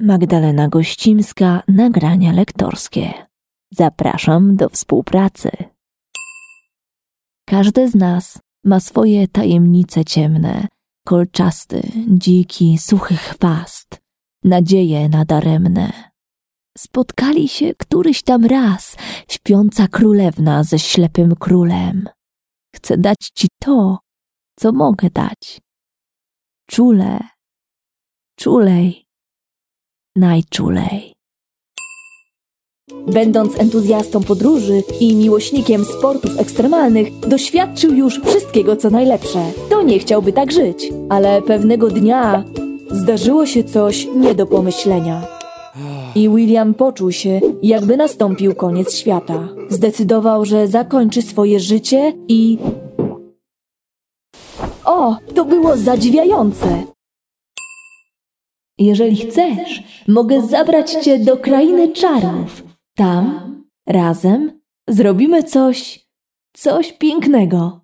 Magdalena Gościmska, nagrania lektorskie. Zapraszam do współpracy. Każdy z nas ma swoje tajemnice ciemne, kolczasty, dziki, suchy chwast, nadzieje nadaremne. Spotkali się któryś tam raz śpiąca królewna ze ślepym królem. Chcę dać ci to, co mogę dać. Czule, czulej, najczulej. Będąc entuzjastą podróży i miłośnikiem sportów ekstremalnych, doświadczył już wszystkiego co najlepsze. To nie chciałby tak żyć, ale pewnego dnia zdarzyło się coś nie do pomyślenia. I William poczuł się, jakby nastąpił koniec świata. Zdecydował, że zakończy swoje życie i. O, to było zadziwiające! Jeżeli chcesz, mogę zabrać cię do krainy czarów. Tam, razem, zrobimy coś, coś pięknego.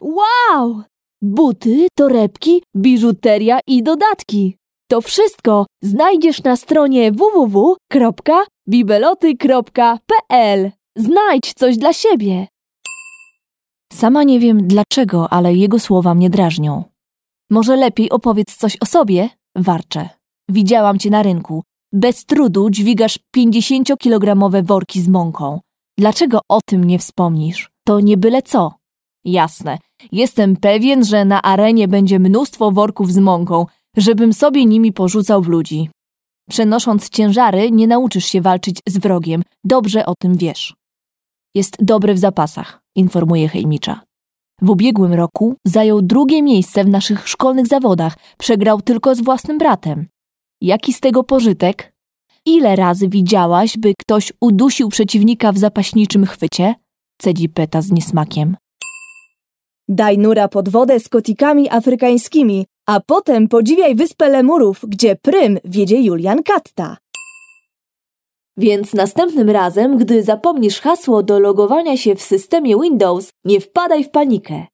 Wow! Buty, torebki, biżuteria i dodatki. To wszystko znajdziesz na stronie www.bibeloty.pl. Znajdź coś dla siebie. Sama nie wiem dlaczego, ale jego słowa mnie drażnią. Może lepiej opowiedz coś o sobie? Warczę. Widziałam cię na rynku. Bez trudu dźwigasz 50-kilogramowe worki z mąką. Dlaczego o tym nie wspomnisz? To nie byle co. Jasne. Jestem pewien, że na arenie będzie mnóstwo worków z mąką, żebym sobie nimi porzucał w ludzi. Przenosząc ciężary, nie nauczysz się walczyć z wrogiem. Dobrze o tym wiesz. Jest dobry w zapasach, informuje Hejmicza. W ubiegłym roku zajął drugie miejsce w naszych szkolnych zawodach, przegrał tylko z własnym bratem. Jaki z tego pożytek? Ile razy widziałaś, by ktoś udusił przeciwnika w zapaśniczym chwycie? Cedzi Peta z niesmakiem. Daj nura pod wodę z kotikami afrykańskimi, a potem podziwiaj wyspę lemurów, gdzie prym wiedzie Julian Katta. Więc następnym razem, gdy zapomnisz hasło do logowania się w systemie Windows, nie wpadaj w panikę.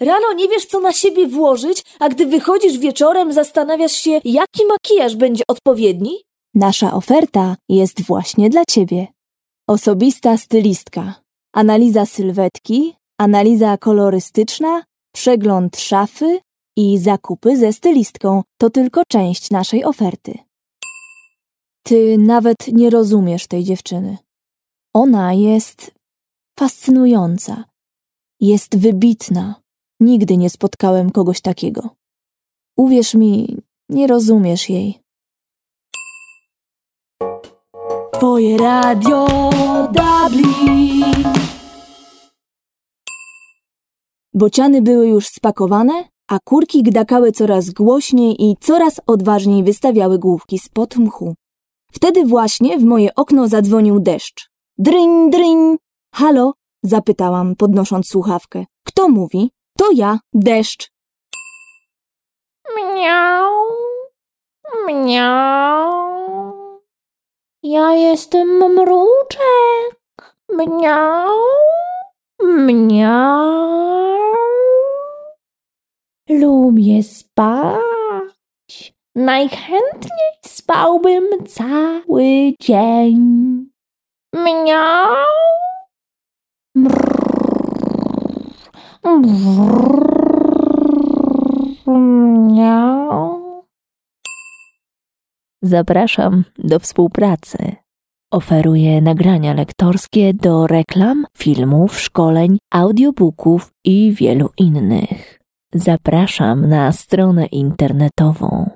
Rano nie wiesz, co na siebie włożyć, a gdy wychodzisz wieczorem, zastanawiasz się, jaki makijaż będzie odpowiedni? Nasza oferta jest właśnie dla Ciebie. Osobista stylistka, analiza sylwetki, analiza kolorystyczna, przegląd szafy i zakupy ze stylistką to tylko część naszej oferty. Ty nawet nie rozumiesz tej dziewczyny. Ona jest fascynująca. Jest wybitna. Nigdy nie spotkałem kogoś takiego. Uwierz mi, nie rozumiesz jej. Twoje radio Dublin. Bociany były już spakowane, a kurki gdakały coraz głośniej i coraz odważniej wystawiały główki spod mchu. Wtedy właśnie w moje okno zadzwonił deszcz. Dryń, dryń. Halo? Zapytałam, podnosząc słuchawkę. Kto mówi? To ja, deszcz. Miau. Miau. Ja jestem mruczek. Miau. Miau. Lubię spać. Najchętniej spałbym cały dzień. Miau. Miau. Zapraszam do współpracy. Oferuję nagrania lektorskie do reklam, filmów, szkoleń, audiobooków i wielu innych. Zapraszam na stronę internetową